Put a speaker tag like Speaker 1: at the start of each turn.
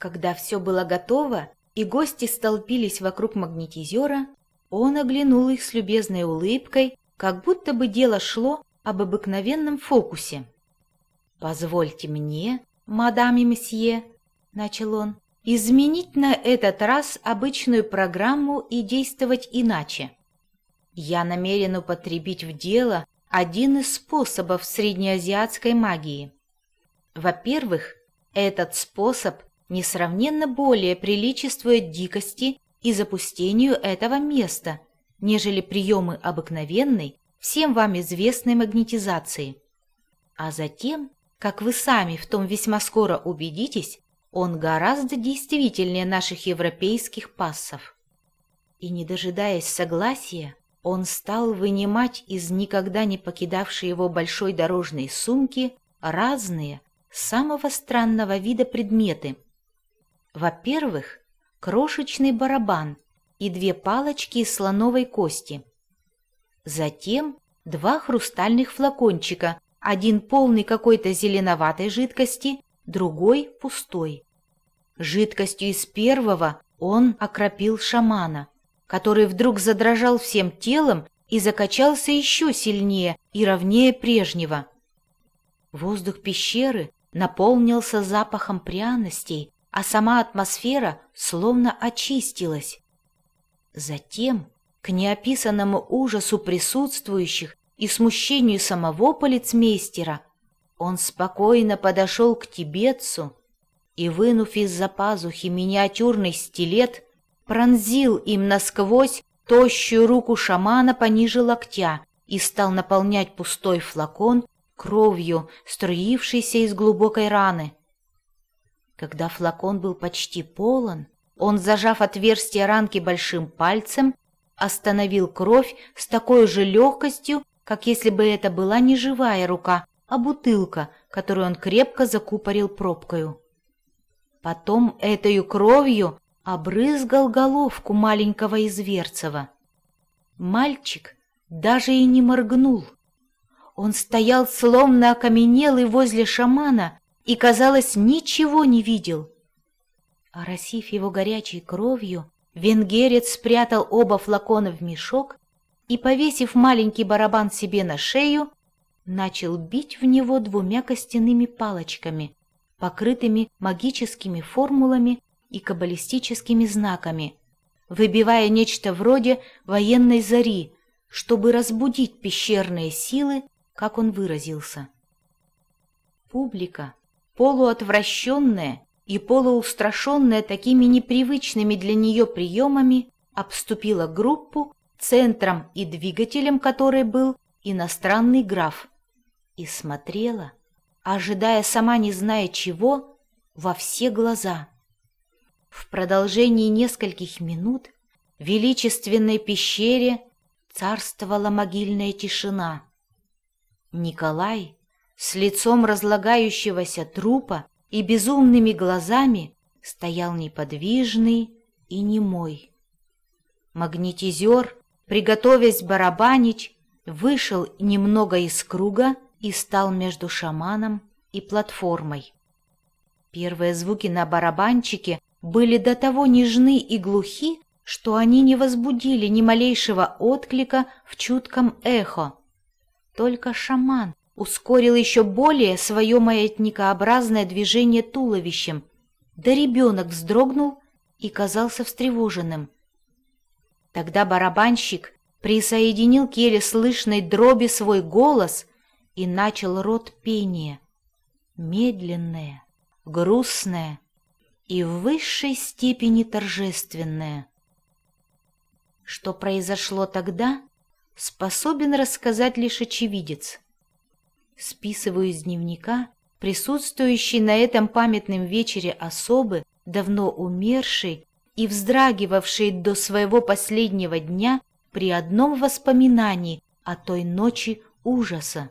Speaker 1: Когда все было готово, и гости столпились вокруг магнетизера, он оглянул их с любезной улыбкой, как будто бы дело шло об обыкновенном фокусе. «Позвольте мне, мадам и месье», — начал он, — «изменить на этот раз обычную программу и действовать иначе. Я намерен употребить в дело один из способов среднеазиатской магии. Во-первых, этот способ несравненно более приличествует дикости и запустению этого места, нежели приемы обыкновенной, всем вам известной магнетизации. А затем, как вы сами в том весьма скоро убедитесь, он гораздо действительнее наших европейских пассов. И не дожидаясь согласия, он стал вынимать из никогда не покидавшей его большой дорожной сумки разные, самого странного вида предметы. Во-первых, крошечный барабан и две палочки из слоновой кости. Затем два хрустальных флакончика, один полный какой-то зеленоватой жидкости, другой пустой. Жидкостью из первого он окропил шамана, который вдруг задрожал всем телом и закачался еще сильнее и ровнее прежнего. Воздух пещеры наполнился запахом пряностей, а сама атмосфера словно очистилась. Затем, к неописанному ужасу присутствующих и смущению самого полицмейстера, он спокойно подошел к тибетцу и, вынув из-за пазухи миниатюрный стилет, пронзил им насквозь тощую руку шамана пониже локтя и стал наполнять пустой флакон кровью, струившейся из глубокой раны. Когда флакон был почти полон, он, зажав отверстие ранки большим пальцем, остановил кровь с такой же легкостью, как если бы это была не живая рука, а бутылка, которую он крепко закупорил пробкою. Потом этой кровью обрызгал головку маленького Изверцева. Мальчик даже и не моргнул. Он стоял словно окаменелый возле шамана и, казалось, ничего не видел. Оросив его горячей кровью, венгерец спрятал оба флакона в мешок и, повесив маленький барабан себе на шею, начал бить в него двумя костяными палочками, покрытыми магическими формулами и каббалистическими знаками, выбивая нечто вроде военной зари, чтобы разбудить пещерные силы как он выразился. Публика, полуотвращенная и полуустрашенная такими непривычными для нее приемами, обступила группу, центром и двигателем которой был иностранный граф, и смотрела, ожидая сама не зная чего, во все глаза. В продолжении нескольких минут в величественной пещере царствовала могильная тишина — Николай с лицом разлагающегося трупа и безумными глазами стоял неподвижный и немой. Магнетизер, приготовясь барабанить, вышел немного из круга и стал между шаманом и платформой. Первые звуки на барабанчике были до того нежны и глухи, что они не возбудили ни малейшего отклика в чутком эхо, только шаман ускорил еще более свое маятникообразное движение туловищем, да ребенок вздрогнул и казался встревоженным. Тогда барабанщик присоединил к еле слышной дроби свой голос и начал род пения, медленное, грустное и в высшей степени торжественное. Что произошло тогда, способен рассказать лишь очевидец. Списываю из дневника присутствующей на этом памятном вечере особы, давно умершей и вздрагивавшей до своего последнего дня при одном воспоминании о той ночи ужаса.